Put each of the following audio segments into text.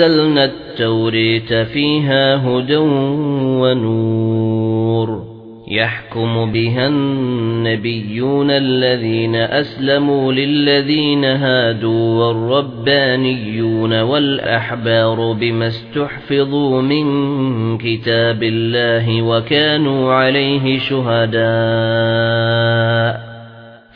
أَنزَلْنَا التَّوْرَاةَ فِيهَا هُدًى وَنُورٌ يَحْكُمُ بِهَا النَّبِيُّونَ الَّذِينَ أَسْلَمُوا لِلَّذِينَ هَادُوا وَالرَّبَّانِيُّونَ وَالْأَحْبَارُ بِمَا اسْتُحْفِظُوا مِنْ كِتَابِ اللَّهِ وَكَانُوا عَلَيْهِ شُهَدَاءَ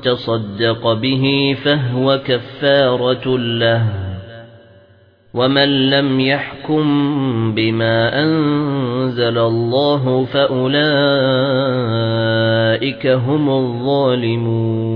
تَصَدَّقَ بِهِ فَهُوَ كَفَّارَةٌ لَّهُ وَمَن لَّمْ يَحْكُم بِمَا أَنزَلَ اللَّهُ فَأُولَئِكَ هُمُ الظَّالِمُونَ